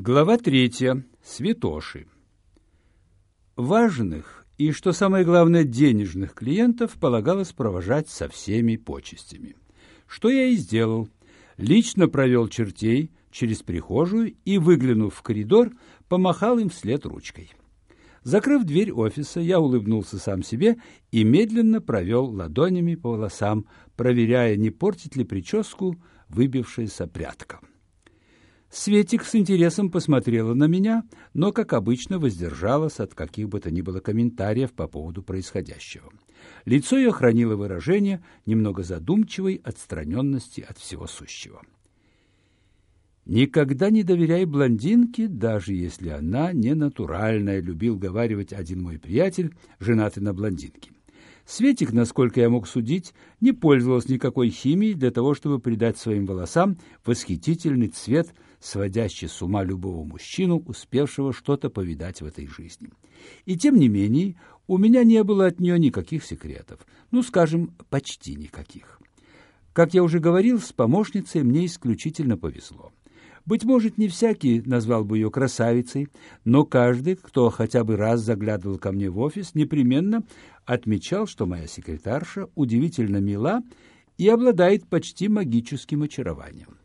Глава третья. Святоши. Важных и, что самое главное, денежных клиентов полагалось провожать со всеми почестями. Что я и сделал. Лично провел чертей через прихожую и, выглянув в коридор, помахал им вслед ручкой. Закрыв дверь офиса, я улыбнулся сам себе и медленно провел ладонями по волосам, проверяя, не портит ли прическу выбившаяся прядка. Светик с интересом посмотрела на меня, но, как обычно, воздержалась от каких бы то ни было комментариев по поводу происходящего. Лицо ее хранило выражение немного задумчивой отстраненности от всего сущего. «Никогда не доверяй блондинке, даже если она не натуральная», — любил говаривать один мой приятель, женатый на блондинке. Светик, насколько я мог судить, не пользовалась никакой химией для того, чтобы придать своим волосам восхитительный цвет — сводящий с ума любого мужчину, успевшего что-то повидать в этой жизни. И тем не менее, у меня не было от нее никаких секретов, ну, скажем, почти никаких. Как я уже говорил, с помощницей мне исключительно повезло. Быть может, не всякий назвал бы ее красавицей, но каждый, кто хотя бы раз заглядывал ко мне в офис, непременно отмечал, что моя секретарша удивительно мила и обладает почти магическим очарованием.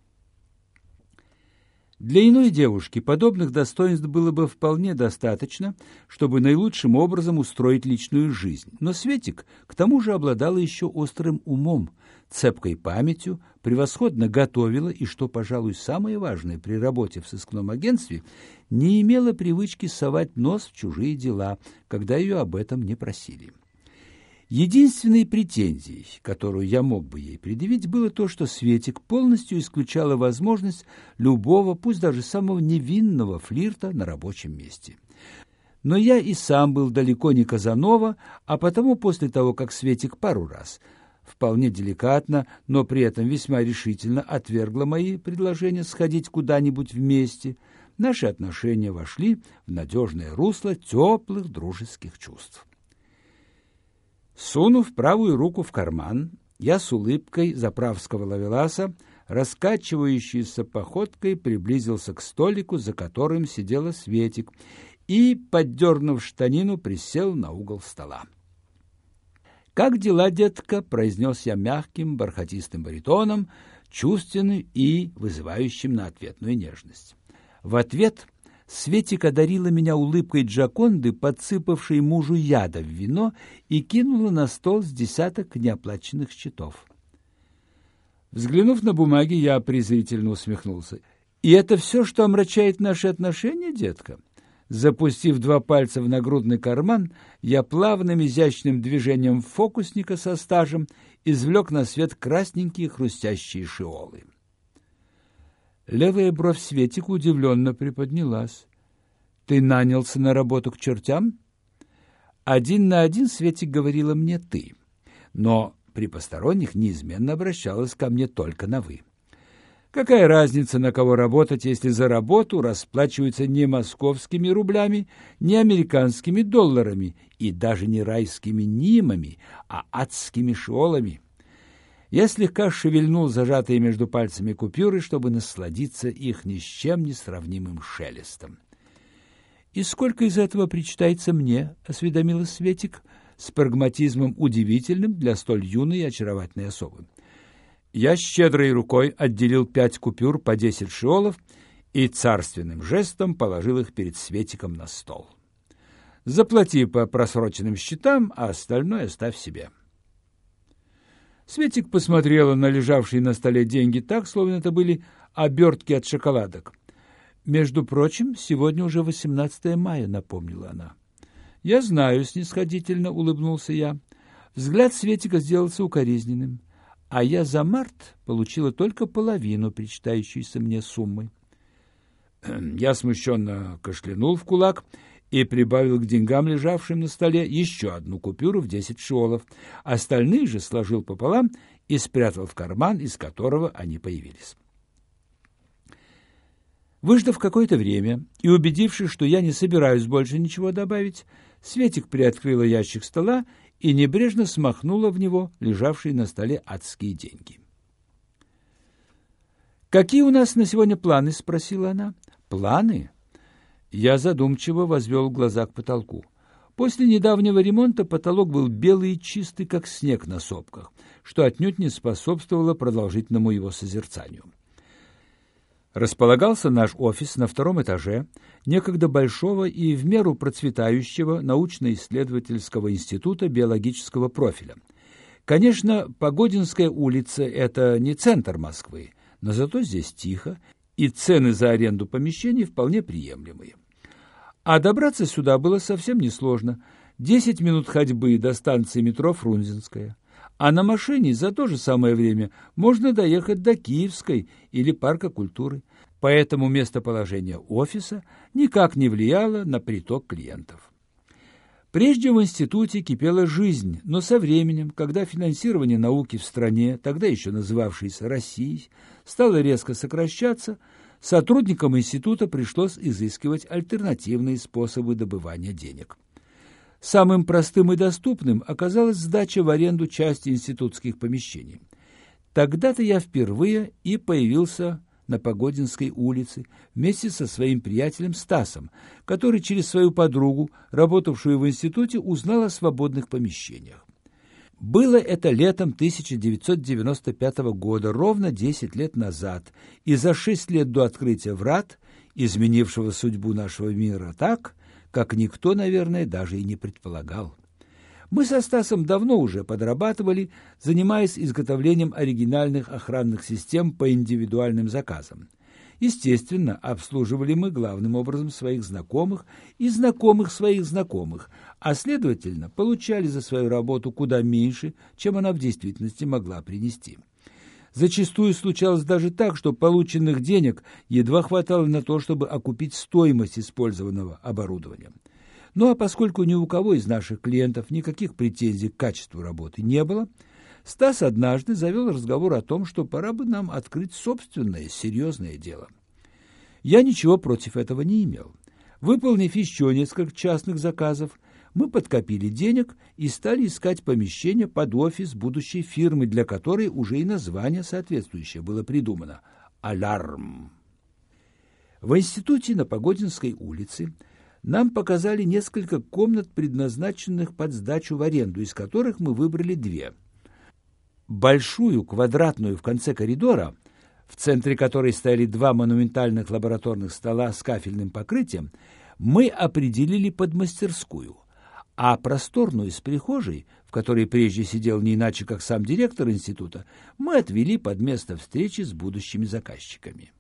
Для иной девушки подобных достоинств было бы вполне достаточно, чтобы наилучшим образом устроить личную жизнь. Но Светик к тому же обладала еще острым умом, цепкой памятью, превосходно готовила и, что, пожалуй, самое важное при работе в сыскном агентстве, не имела привычки совать нос в чужие дела, когда ее об этом не просили. Единственной претензией, которую я мог бы ей предъявить, было то, что Светик полностью исключала возможность любого, пусть даже самого невинного флирта на рабочем месте. Но я и сам был далеко не Казанова, а потому после того, как Светик пару раз вполне деликатно, но при этом весьма решительно отвергла мои предложения сходить куда-нибудь вместе, наши отношения вошли в надежное русло теплых дружеских чувств. Сунув правую руку в карман, я с улыбкой заправского лавеласа, раскачивающейся походкой, приблизился к столику, за которым сидела Светик, и, поддернув штанину, присел на угол стола. «Как дела, детка?» — произнес я мягким, бархатистым баритоном, чувственным и вызывающим на ответную нежность. В ответ Светик одарила меня улыбкой Джаконды, подсыпавшей мужу яда в вино, и кинула на стол с десяток неоплаченных счетов. Взглянув на бумаги, я презрительно усмехнулся. «И это все, что омрачает наши отношения, детка?» Запустив два пальца в нагрудный карман, я плавным изящным движением фокусника со стажем извлек на свет красненькие хрустящие шиолы. Левая бровь Светика удивленно приподнялась. «Ты нанялся на работу к чертям?» Один на один Светик говорила мне «ты», но при посторонних неизменно обращалась ко мне только на «вы». Какая разница, на кого работать, если за работу расплачиваются не московскими рублями, не американскими долларами и даже не райскими нимами, а адскими шиолами? Я слегка шевельнул зажатые между пальцами купюры, чтобы насладиться их ни с чем не сравнимым шелестом. — И сколько из этого причитается мне? — осведомилась Светик с прагматизмом удивительным для столь юной и очаровательной особы. Я щедрой рукой отделил пять купюр по десять шиолов и царственным жестом положил их перед Светиком на стол. Заплати по просроченным счетам, а остальное оставь себе. — Светик посмотрела на лежавшие на столе деньги так, словно это были обертки от шоколадок. «Между прочим, сегодня уже 18 мая», — напомнила она. «Я знаю», — снисходительно улыбнулся я. Взгляд Светика сделался укоризненным, а я за март получила только половину причитающейся мне суммы. Я смущенно кашлянул в кулак и прибавил к деньгам, лежавшим на столе, еще одну купюру в десять шиолов. Остальные же сложил пополам и спрятал в карман, из которого они появились. Выждав какое-то время и убедившись, что я не собираюсь больше ничего добавить, Светик приоткрыла ящик стола и небрежно смахнула в него лежавшие на столе адские деньги. «Какие у нас на сегодня планы?» — спросила она. Планы? Я задумчиво возвел глаза к потолку. После недавнего ремонта потолок был белый и чистый, как снег на сопках, что отнюдь не способствовало продолжительному его созерцанию. Располагался наш офис на втором этаже некогда большого и в меру процветающего научно-исследовательского института биологического профиля. Конечно, Погодинская улица – это не центр Москвы, но зато здесь тихо, и цены за аренду помещений вполне приемлемые. А добраться сюда было совсем несложно. Десять минут ходьбы до станции метро Фрунзенская. А на машине за то же самое время можно доехать до Киевской или Парка культуры. Поэтому местоположение офиса никак не влияло на приток клиентов. Прежде в институте кипела жизнь, но со временем, когда финансирование науки в стране, тогда еще называвшейся Россией, стало резко сокращаться, сотрудникам института пришлось изыскивать альтернативные способы добывания денег. Самым простым и доступным оказалась сдача в аренду части институтских помещений. Тогда-то я впервые и появился на Погодинской улице вместе со своим приятелем Стасом, который через свою подругу, работавшую в институте, узнал о свободных помещениях. Было это летом 1995 года, ровно 10 лет назад, и за 6 лет до открытия врат, изменившего судьбу нашего мира так, как никто, наверное, даже и не предполагал. Мы со Стасом давно уже подрабатывали, занимаясь изготовлением оригинальных охранных систем по индивидуальным заказам. Естественно, обслуживали мы главным образом своих знакомых и знакомых своих знакомых, а, следовательно, получали за свою работу куда меньше, чем она в действительности могла принести. Зачастую случалось даже так, что полученных денег едва хватало на то, чтобы окупить стоимость использованного оборудования. Ну а поскольку ни у кого из наших клиентов никаких претензий к качеству работы не было, Стас однажды завел разговор о том, что пора бы нам открыть собственное серьезное дело. Я ничего против этого не имел. Выполнив еще несколько частных заказов, мы подкопили денег и стали искать помещение под офис будущей фирмы, для которой уже и название соответствующее было придумано – «Аларм». В институте на Погодинской улице нам показали несколько комнат, предназначенных под сдачу в аренду, из которых мы выбрали две – большую квадратную в конце коридора, в центре которой стояли два монументальных лабораторных стола с кафельным покрытием, мы определили под мастерскую, а просторную с прихожей, в которой прежде сидел не иначе, как сам директор института, мы отвели под место встречи с будущими заказчиками.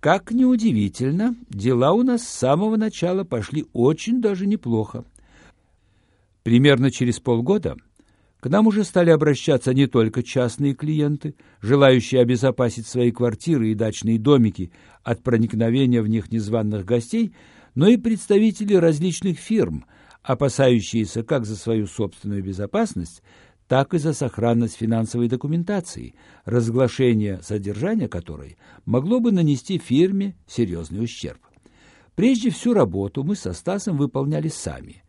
Как ни удивительно, дела у нас с самого начала пошли очень даже неплохо. Примерно через полгода к нам уже стали обращаться не только частные клиенты, желающие обезопасить свои квартиры и дачные домики от проникновения в них незваных гостей, но и представители различных фирм, опасающиеся как за свою собственную безопасность, так и за сохранность финансовой документации, разглашение содержания которой могло бы нанести фирме серьезный ущерб. Прежде всю работу мы со Стасом выполняли сами,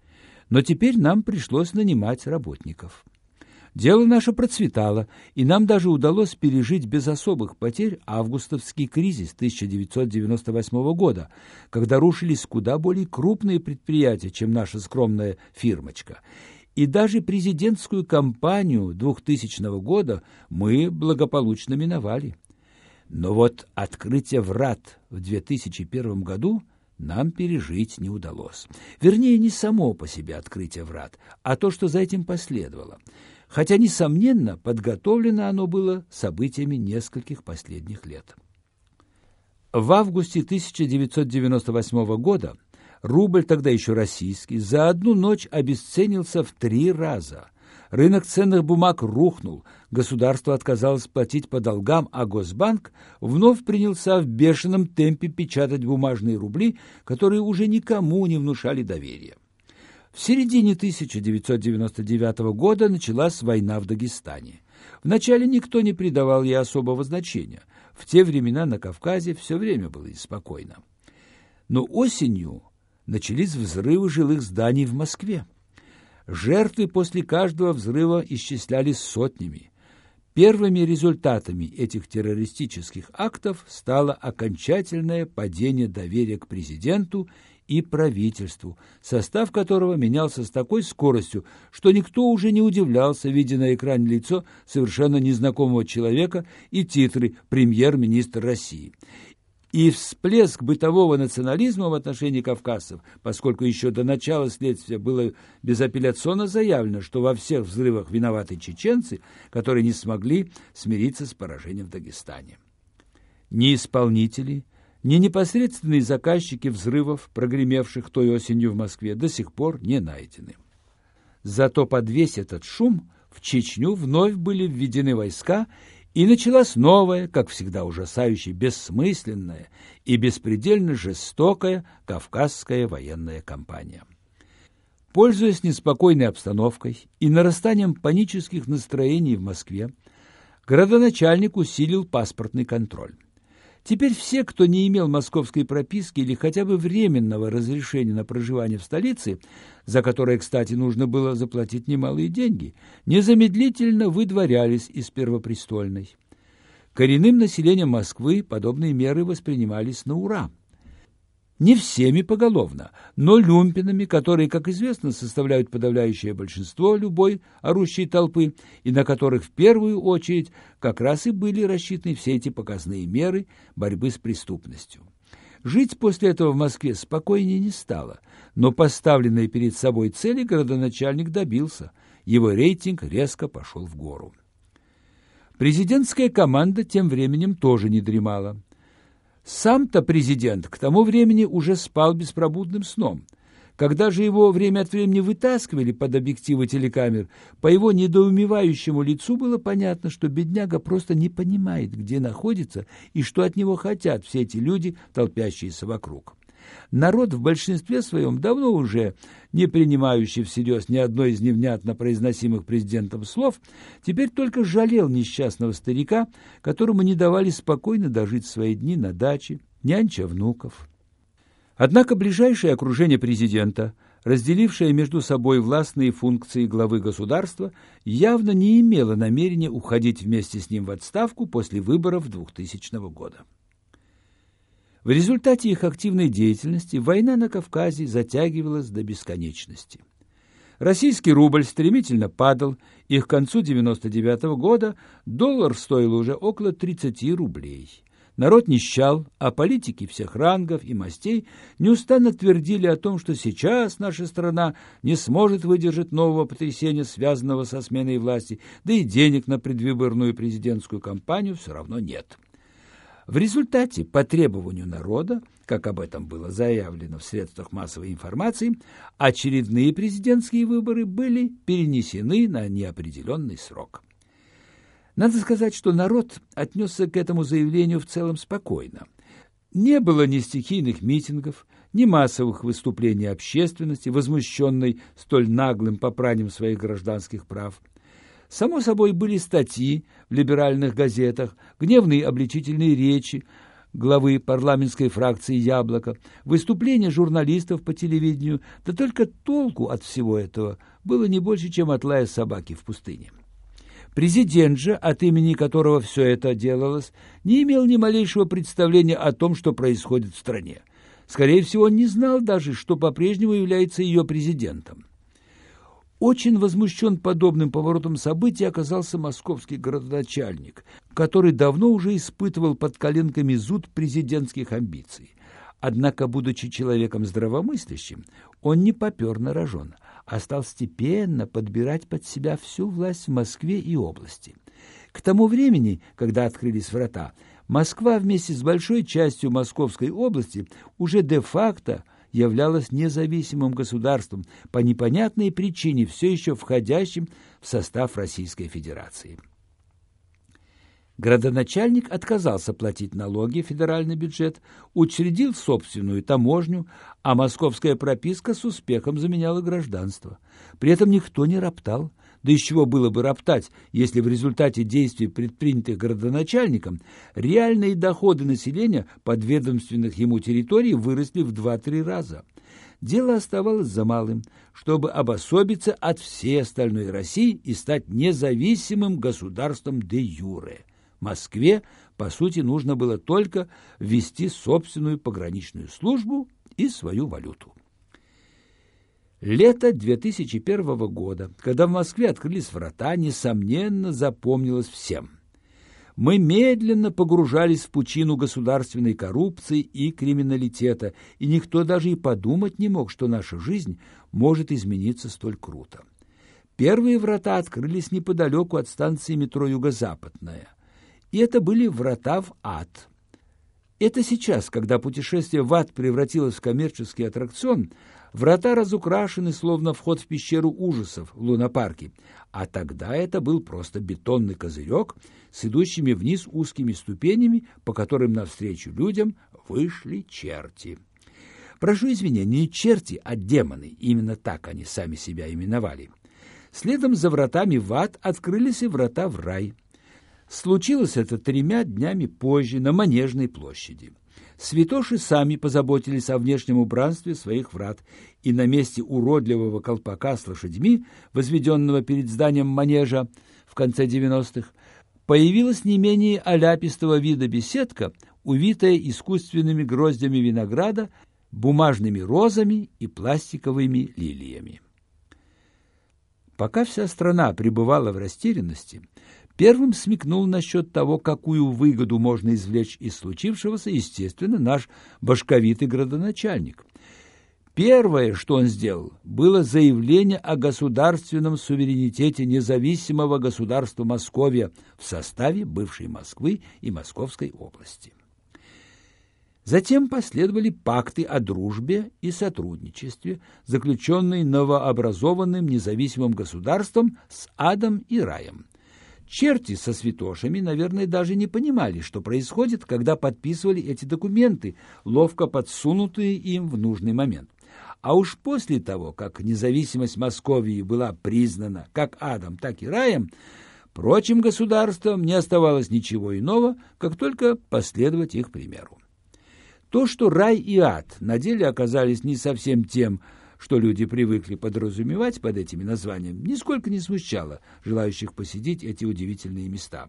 но теперь нам пришлось нанимать работников. Дело наше процветало, и нам даже удалось пережить без особых потерь августовский кризис 1998 года, когда рушились куда более крупные предприятия, чем наша скромная фирмочка. И даже президентскую кампанию 2000 года мы благополучно миновали. Но вот открытие врат в 2001 году нам пережить не удалось. Вернее, не само по себе открытие врат, а то, что за этим последовало – хотя, несомненно, подготовлено оно было событиями нескольких последних лет. В августе 1998 года рубль, тогда еще российский, за одну ночь обесценился в три раза. Рынок ценных бумаг рухнул, государство отказалось платить по долгам, а Госбанк вновь принялся в бешеном темпе печатать бумажные рубли, которые уже никому не внушали доверия. В середине 1999 года началась война в Дагестане. Вначале никто не придавал ей особого значения. В те времена на Кавказе все время было спокойно. Но осенью начались взрывы жилых зданий в Москве. Жертвы после каждого взрыва исчислялись сотнями. Первыми результатами этих террористических актов стало окончательное падение доверия к президенту и правительству, состав которого менялся с такой скоростью, что никто уже не удивлялся, видя на экране лицо совершенно незнакомого человека и титры «Премьер-министр России». И всплеск бытового национализма в отношении кавказцев, поскольку еще до начала следствия было безапелляционно заявлено, что во всех взрывах виноваты чеченцы, которые не смогли смириться с поражением в Дагестане. Ни исполнители, ни непосредственные заказчики взрывов, прогремевших той осенью в Москве, до сих пор не найдены. Зато под весь этот шум в Чечню вновь были введены войска, и началась новая, как всегда ужасающе бессмысленная и беспредельно жестокая Кавказская военная кампания. Пользуясь неспокойной обстановкой и нарастанием панических настроений в Москве, городоначальник усилил паспортный контроль. Теперь все, кто не имел московской прописки или хотя бы временного разрешения на проживание в столице, за которое, кстати, нужно было заплатить немалые деньги, незамедлительно выдворялись из Первопрестольной. Коренным населением Москвы подобные меры воспринимались на ура – не всеми поголовно, но люмпинами, которые, как известно, составляют подавляющее большинство любой орущей толпы, и на которых в первую очередь как раз и были рассчитаны все эти показные меры борьбы с преступностью. Жить после этого в Москве спокойнее не стало, но поставленной перед собой цели городоначальник добился, его рейтинг резко пошел в гору. Президентская команда тем временем тоже не дремала. Сам-то президент к тому времени уже спал беспробудным сном. Когда же его время от времени вытаскивали под объективы телекамер, по его недоумевающему лицу было понятно, что бедняга просто не понимает, где находится и что от него хотят все эти люди, толпящиеся вокруг. Народ в большинстве своем, давно уже не принимающий всерьез ни одной из невнятно произносимых президентом слов, теперь только жалел несчастного старика, которому не давали спокойно дожить свои дни на даче, нянча внуков. Однако ближайшее окружение президента, разделившее между собой властные функции главы государства, явно не имело намерения уходить вместе с ним в отставку после выборов 2000 года. В результате их активной деятельности война на Кавказе затягивалась до бесконечности. Российский рубль стремительно падал, и к концу 99 -го года доллар стоил уже около 30 рублей. Народ нищал, а политики всех рангов и мастей неустанно твердили о том, что сейчас наша страна не сможет выдержать нового потрясения, связанного со сменой власти, да и денег на предвыборную президентскую кампанию все равно нет. В результате, по требованию народа, как об этом было заявлено в средствах массовой информации, очередные президентские выборы были перенесены на неопределенный срок. Надо сказать, что народ отнесся к этому заявлению в целом спокойно. Не было ни стихийных митингов, ни массовых выступлений общественности, возмущенной столь наглым попранием своих гражданских прав – Само собой, были статьи в либеральных газетах, гневные обличительные речи главы парламентской фракции «Яблоко», выступления журналистов по телевидению, да только толку от всего этого было не больше, чем от лая собаки в пустыне. Президент же, от имени которого все это делалось, не имел ни малейшего представления о том, что происходит в стране. Скорее всего, он не знал даже, что по-прежнему является ее президентом. Очень возмущен подобным поворотом событий оказался московский городоначальник, который давно уже испытывал под коленками зуд президентских амбиций. Однако, будучи человеком здравомыслящим, он не попер на рожон, а стал степенно подбирать под себя всю власть в Москве и области. К тому времени, когда открылись врата, Москва вместе с большой частью Московской области уже де-факто – являлась независимым государством по непонятной причине, все еще входящим в состав Российской Федерации. Градоначальник отказался платить налоги в федеральный бюджет, учредил собственную таможню, а московская прописка с успехом заменяла гражданство. При этом никто не роптал – да из чего было бы роптать, если в результате действий, предпринятых городоначальником, реальные доходы населения подведомственных ему территорий выросли в 2-3 раза. дело оставалось за малым, чтобы обособиться от всей остальной России и стать независимым государством де юре. Москве, по сути, нужно было только ввести собственную пограничную службу и свою валюту. Лето 2001 года, когда в Москве открылись врата, несомненно запомнилось всем. Мы медленно погружались в пучину государственной коррупции и криминалитета, и никто даже и подумать не мог, что наша жизнь может измениться столь круто. Первые врата открылись неподалеку от станции метро «Юго-Западная», и это были врата в ад – это сейчас, когда путешествие в ад превратилось в коммерческий аттракцион, врата разукрашены, словно вход в пещеру ужасов в лунопарке, а тогда это был просто бетонный козырек с идущими вниз узкими ступенями, по которым навстречу людям вышли черти. Прошу извинения, не черти, а демоны, именно так они сами себя именовали. Следом за вратами в ад открылись и врата в рай – Случилось это тремя днями позже на Манежной площади. Святоши сами позаботились о внешнем убранстве своих врат, и на месте уродливого колпака с лошадьми, возведенного перед зданием манежа в конце 90-х, появилась не менее оляпистого вида беседка, увитая искусственными гроздями винограда, бумажными розами и пластиковыми лилиями. Пока вся страна пребывала в растерянности, Первым смекнул насчет того, какую выгоду можно извлечь из случившегося, естественно, наш башковитый градоначальник. Первое, что он сделал, было заявление о государственном суверенитете независимого государства Московия в составе бывшей Москвы и Московской области. Затем последовали пакты о дружбе и сотрудничестве, заключенные новообразованным независимым государством с адом и раем – Черти со святошами, наверное, даже не понимали, что происходит, когда подписывали эти документы, ловко подсунутые им в нужный момент. А уж после того, как независимость Московии была признана как адом, так и раем, прочим государствам не оставалось ничего иного, как только последовать их примеру. То, что рай и ад на деле оказались не совсем тем, что люди привыкли подразумевать под этими названиями, нисколько не смущало желающих посетить эти удивительные места.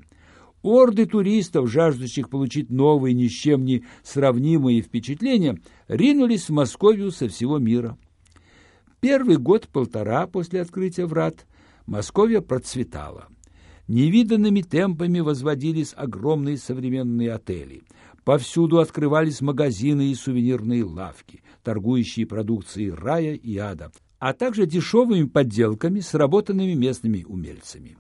Орды туристов, жаждущих получить новые, ни с чем не сравнимые впечатления, ринулись в Московию со всего мира. Первый год-полтора после открытия врат Московия процветала. Невиданными темпами возводились огромные современные отели. Повсюду открывались магазины и сувенирные лавки торгующие продукцией рая и ада, а также дешевыми подделками, сработанными местными умельцами.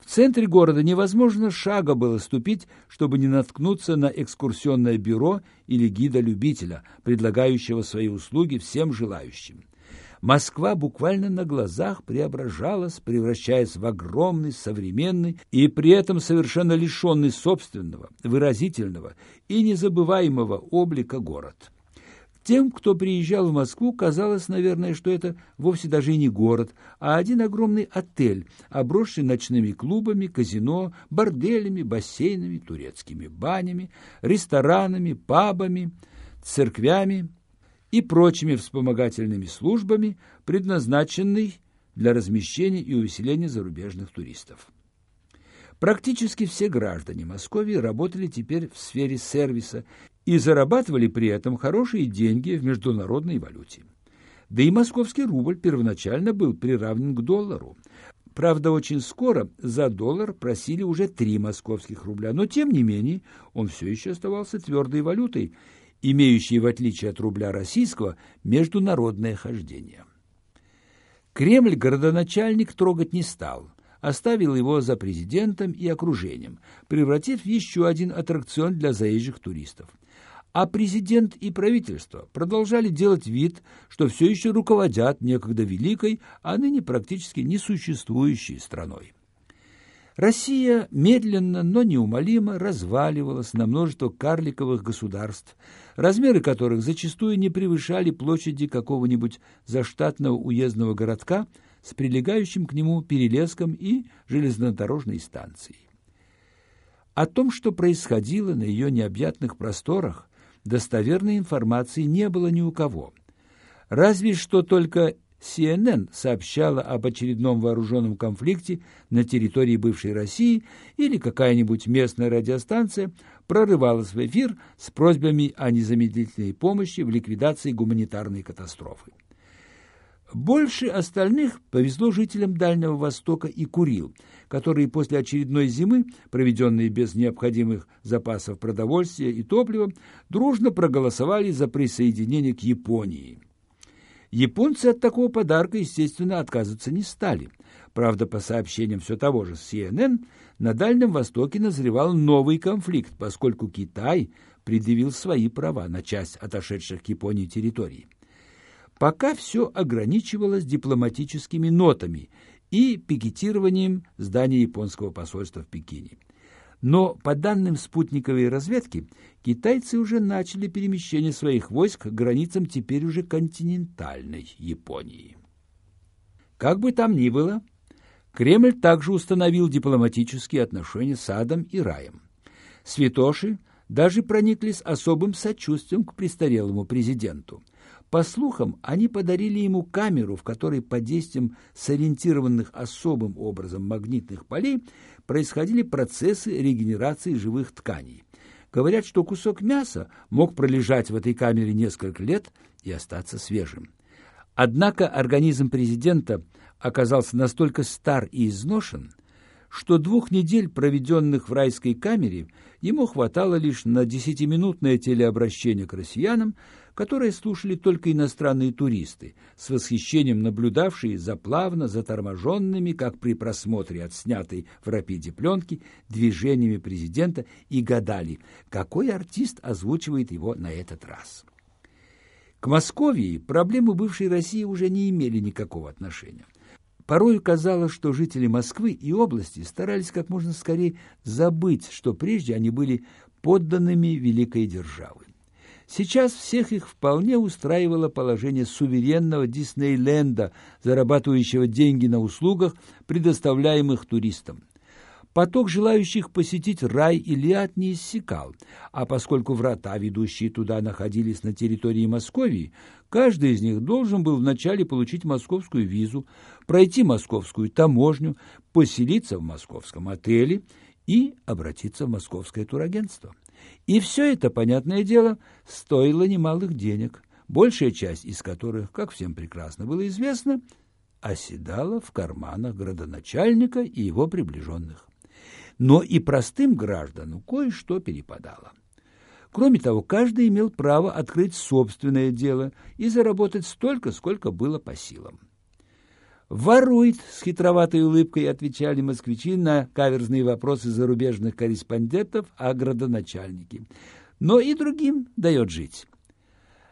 В центре города невозможно шага было ступить, чтобы не наткнуться на экскурсионное бюро или гида-любителя, предлагающего свои услуги всем желающим. Москва буквально на глазах преображалась, превращаясь в огромный, современный и при этом совершенно лишенный собственного, выразительного и незабываемого облика город. Тем, кто приезжал в Москву, казалось, наверное, что это вовсе даже и не город, а один огромный отель, обросший ночными клубами, казино, борделями, бассейнами, турецкими банями, ресторанами, пабами, церквями и прочими вспомогательными службами, предназначенный для размещения и увеселения зарубежных туристов. Практически все граждане Москвы работали теперь в сфере сервиса и зарабатывали при этом хорошие деньги в международной валюте. Да и московский рубль первоначально был приравнен к доллару. Правда, очень скоро за доллар просили уже три московских рубля, но тем не менее он все еще оставался твердой валютой, имеющей, в отличие от рубля российского, международное хождение. Кремль городоначальник трогать не стал, оставил его за президентом и окружением, превратив в еще один аттракцион для заезжих туристов – а президент и правительство продолжали делать вид, что все еще руководят некогда великой, а ныне практически несуществующей страной. Россия медленно, но неумолимо разваливалась на множество карликовых государств, размеры которых зачастую не превышали площади какого-нибудь заштатного уездного городка с прилегающим к нему перелеском и железнодорожной станцией. О том, что происходило на ее необъятных просторах, достоверной информации не было ни у кого. Разве что только CNN сообщала об очередном вооруженном конфликте на территории бывшей России или какая-нибудь местная радиостанция прорывалась в эфир с просьбами о незамедлительной помощи в ликвидации гуманитарной катастрофы. Больше остальных повезло жителям Дальнего Востока и Курил, которые после очередной зимы, проведенной без необходимых запасов продовольствия и топлива, дружно проголосовали за присоединение к Японии. Японцы от такого подарка, естественно, отказываться не стали. Правда, по сообщениям все того же CNN, на Дальнем Востоке назревал новый конфликт, поскольку Китай предъявил свои права на часть отошедших к Японии территорий. Пока все ограничивалось дипломатическими нотами и пикетированием здания японского посольства в Пекине. Но по данным спутниковой разведки, китайцы уже начали перемещение своих войск к границам теперь уже континентальной Японии. Как бы там ни было, Кремль также установил дипломатические отношения с Адом и Раем. Святоши даже прониклись особым сочувствием к престарелому президенту – по слухам, они подарили ему камеру, в которой под действием сориентированных особым образом магнитных полей происходили процессы регенерации живых тканей. Говорят, что кусок мяса мог пролежать в этой камере несколько лет и остаться свежим. Однако организм президента оказался настолько стар и изношен, что двух недель, проведенных в райской камере, ему хватало лишь на десятиминутное телеобращение к россиянам, которые слушали только иностранные туристы, с восхищением наблюдавшие за плавно заторможенными, как при просмотре отснятой в рапиде пленки, движениями президента и гадали, какой артист озвучивает его на этот раз. К Московии проблемы бывшей России уже не имели никакого отношения. Порой казалось, что жители Москвы и области старались как можно скорее забыть, что прежде они были подданными великой державы. Сейчас всех их вполне устраивало положение суверенного Диснейленда, зарабатывающего деньги на услугах, предоставляемых туристам. Поток желающих посетить рай или ад не иссякал, а поскольку врата, ведущие туда, находились на территории Московии, каждый из них должен был вначале получить московскую визу, пройти московскую таможню, поселиться в московском отеле и обратиться в московское турагентство. И все это, понятное дело, стоило немалых денег, большая часть из которых, как всем прекрасно было известно, оседала в карманах градоначальника и его приближенных. Но и простым гражданам кое-что перепадало. Кроме того, каждый имел право открыть собственное дело и заработать столько, сколько было по силам. «Ворует!» — с хитроватой улыбкой отвечали москвичи на каверзные вопросы зарубежных корреспондентов о градоначальнике. Но и другим дает жить.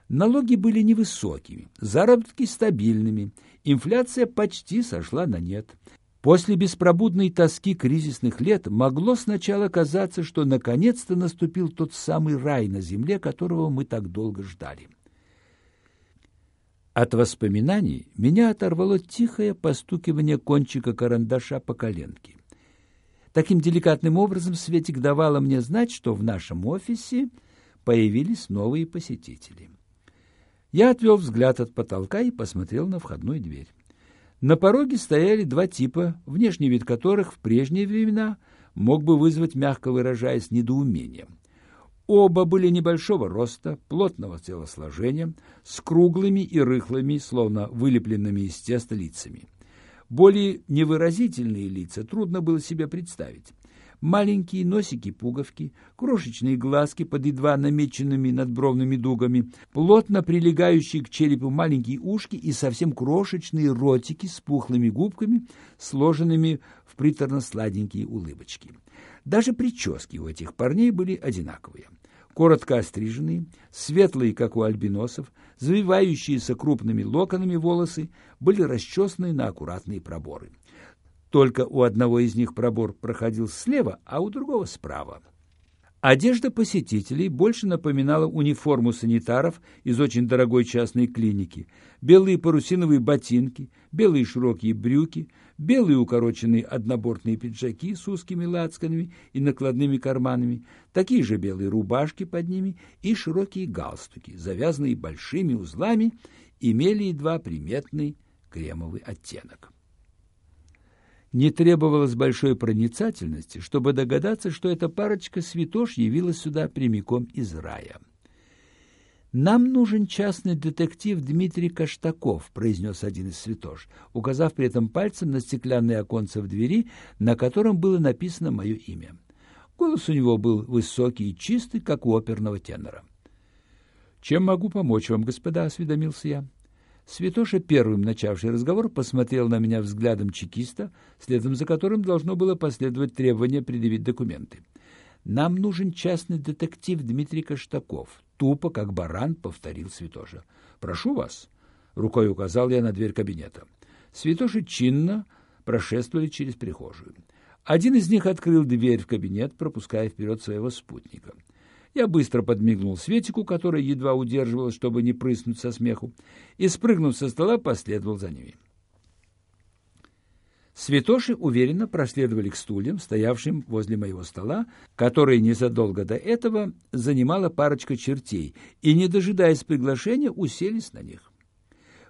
Налоги были невысокими, заработки стабильными, инфляция почти сошла на нет. После беспробудной тоски кризисных лет могло сначала казаться, что наконец-то наступил тот самый рай на земле, которого мы так долго ждали. От воспоминаний меня оторвало тихое постукивание кончика карандаша по коленке. Таким деликатным образом Светик давала мне знать, что в нашем офисе появились новые посетители. Я отвел взгляд от потолка и посмотрел на входную дверь. На пороге стояли два типа, внешний вид которых в прежние времена мог бы вызвать, мягко выражаясь, недоумение. Оба были небольшого роста, плотного телосложения, с круглыми и рыхлыми, словно вылепленными из теста лицами. Более невыразительные лица трудно было себе представить. Маленькие носики-пуговки, крошечные глазки под едва намеченными надбровными дугами, плотно прилегающие к черепу маленькие ушки и совсем крошечные ротики с пухлыми губками, сложенными в приторно-сладенькие улыбочки. Даже прически у этих парней были одинаковые. Коротко остриженные, светлые, как у альбиносов, завивающиеся крупными локонами волосы были расчесаны на аккуратные проборы. Только у одного из них пробор проходил слева, а у другого справа. Одежда посетителей больше напоминала униформу санитаров из очень дорогой частной клиники. Белые парусиновые ботинки, белые широкие брюки, белые укороченные однобортные пиджаки с узкими лацканами и накладными карманами, такие же белые рубашки под ними и широкие галстуки, завязанные большими узлами, имели едва приметный кремовый оттенок. Не требовалось большой проницательности, чтобы догадаться, что эта парочка святош явилась сюда прямиком из рая. «Нам нужен частный детектив Дмитрий Каштаков», — произнес один из святош, указав при этом пальцем на стеклянное оконце в двери, на котором было написано мое имя. Голос у него был высокий и чистый, как у оперного тенора. «Чем могу помочь вам, господа?» — осведомился я. Святоша, первым начавший разговор, посмотрел на меня взглядом чекиста, следом за которым должно было последовать требование предъявить документы. «Нам нужен частный детектив Дмитрий Каштаков», — тупо, как баран, повторил Святоша. «Прошу вас», — рукой указал я на дверь кабинета. Святоши чинно прошествовали через прихожую. Один из них открыл дверь в кабинет, пропуская вперед своего спутника. Я быстро подмигнул Светику, которая едва удерживалась, чтобы не прыснуть со смеху, и, спрыгнув со стола, последовал за ними. Святоши уверенно проследовали к стульям, стоявшим возле моего стола, который незадолго до этого занимала парочка чертей, и, не дожидаясь приглашения, уселись на них.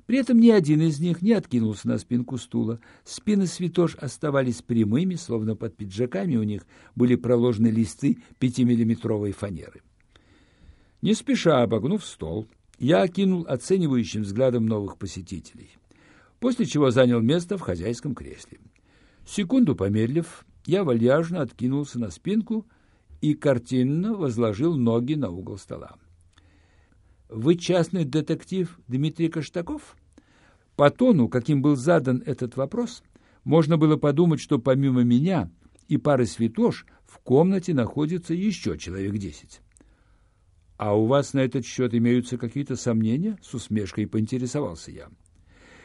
При этом ни один из них не откинулся на спинку стула. Спины святош оставались прямыми, словно под пиджаками у них были проложены листы пятимиллиметровой фанеры. Не спеша обогнув стол, я окинул оценивающим взглядом новых посетителей, после чего занял место в хозяйском кресле. Секунду помедлив, я вальяжно откинулся на спинку и картинно возложил ноги на угол стола. Вы частный детектив Дмитрий Каштаков? По тону, каким был задан этот вопрос, можно было подумать, что помимо меня и пары святош в комнате находится еще человек десять. «А у вас на этот счет имеются какие-то сомнения?» — с усмешкой поинтересовался я.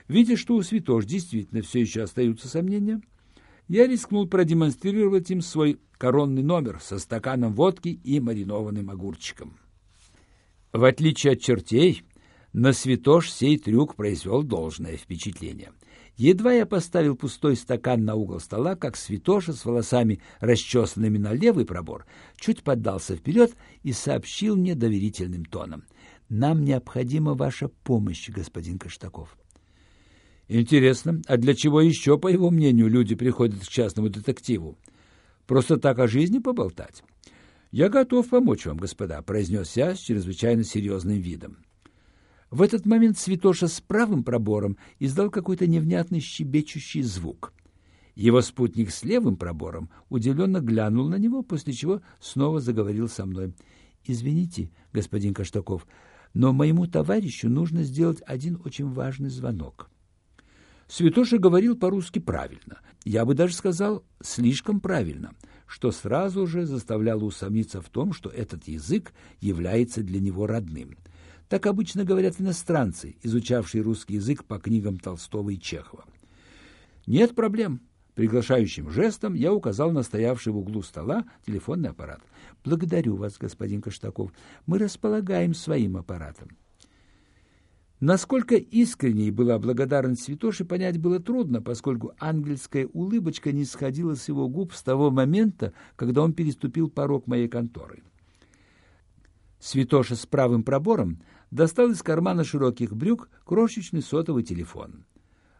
Видя, что у святош действительно все еще остаются сомнения, я рискнул продемонстрировать им свой коронный номер со стаканом водки и маринованным огурчиком. В отличие от чертей, на святош сей трюк произвел должное впечатление. Едва я поставил пустой стакан на угол стола, как святоша с волосами, расчесанными на левый пробор, чуть поддался вперед и сообщил мне доверительным тоном. «Нам необходима ваша помощь, господин Каштаков». Интересно, а для чего еще, по его мнению, люди приходят к частному детективу? Просто так о жизни поболтать? «Я готов помочь вам, господа», — произнес я с чрезвычайно серьезным видом. В этот момент святоша с правым пробором издал какой-то невнятный щебечущий звук. Его спутник с левым пробором удивленно глянул на него, после чего снова заговорил со мной. «Извините, господин Каштаков, но моему товарищу нужно сделать один очень важный звонок». Святоша говорил по-русски правильно. Я бы даже сказал, слишком правильно — что сразу же заставляло усомниться в том, что этот язык является для него родным. Так обычно говорят иностранцы, изучавшие русский язык по книгам Толстого и Чехова. «Нет проблем», Приглашающим жестом я указал на стоявший в углу стола телефонный аппарат. «Благодарю вас, господин Каштаков. Мы располагаем своим аппаратом». Насколько искренней была благодарность Святоши, понять было трудно, поскольку ангельская улыбочка не сходила с его губ с того момента, когда он переступил порог моей конторы. Святоша с правым пробором достал из кармана широких брюк крошечный сотовый телефон.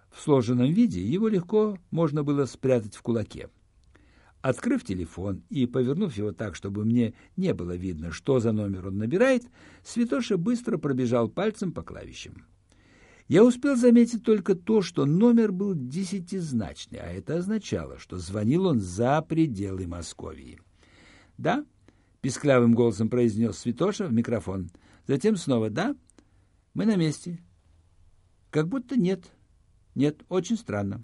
В сложенном виде его легко можно было спрятать в кулаке. Открыв телефон и повернув его так, чтобы мне не было видно, что за номер он набирает, Святоша быстро пробежал пальцем по клавишам. Я успел заметить только то, что номер был десятизначный, а это означало, что звонил он за пределы Московии. «Да?» — писклявым голосом произнес Святоша в микрофон. Затем снова «Да?» «Мы на месте». «Как будто нет». «Нет, очень странно».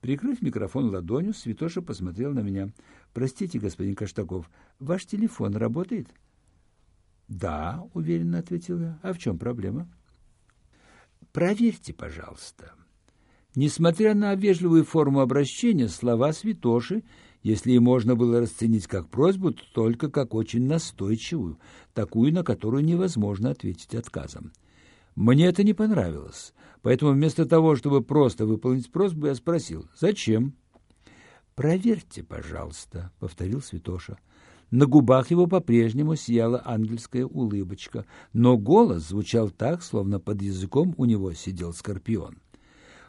Прикрыв микрофон ладонью, Святоша посмотрел на меня. «Простите, господин Каштаков, ваш телефон работает?» «Да», — уверенно ответил я. «А в чем проблема?» «Проверьте, пожалуйста». Несмотря на вежливую форму обращения, слова святоши Если и можно было расценить как просьбу, то только как очень настойчивую, такую, на которую невозможно ответить отказом. Мне это не понравилось, поэтому вместо того, чтобы просто выполнить просьбу, я спросил «Зачем?» «Проверьте, пожалуйста», — повторил Святоша. На губах его по-прежнему сияла ангельская улыбочка, но голос звучал так, словно под языком у него сидел скорпион.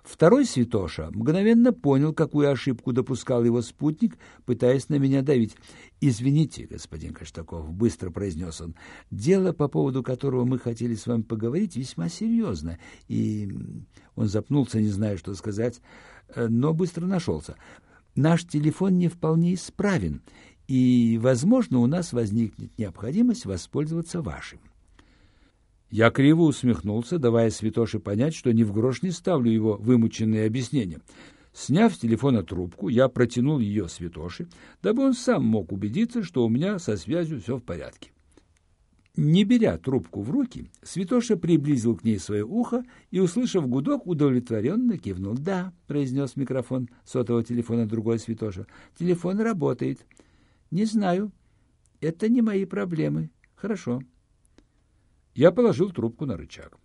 Второй святоша мгновенно понял, какую ошибку допускал его спутник, пытаясь на меня давить. «Извините, господин Каштаков», — быстро произнес он, — «дело, по поводу которого мы хотели с вами поговорить, весьма серьезно». И он запнулся, не зная, что сказать, э, но быстро нашелся. «Наш телефон не вполне исправен, и, возможно, у нас возникнет необходимость воспользоваться вашим. Я криво усмехнулся, давая Святоше понять, что ни в грош не ставлю его вымученные объяснения. Сняв с телефона трубку, я протянул ее Святоше, дабы он сам мог убедиться, что у меня со связью все в порядке. Не беря трубку в руки, Святоша приблизил к ней свое ухо и, услышав гудок, удовлетворенно кивнул. «Да», — произнес микрофон сотового телефона другой Святоша, — «телефон работает». «Не знаю. Это не мои проблемы. Хорошо». Я положил трубку на рычаг.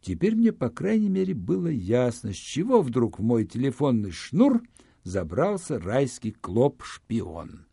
Теперь мне, по крайней мере, было ясно, с чего вдруг в мой телефонный шнур забрался райский клоп-шпион.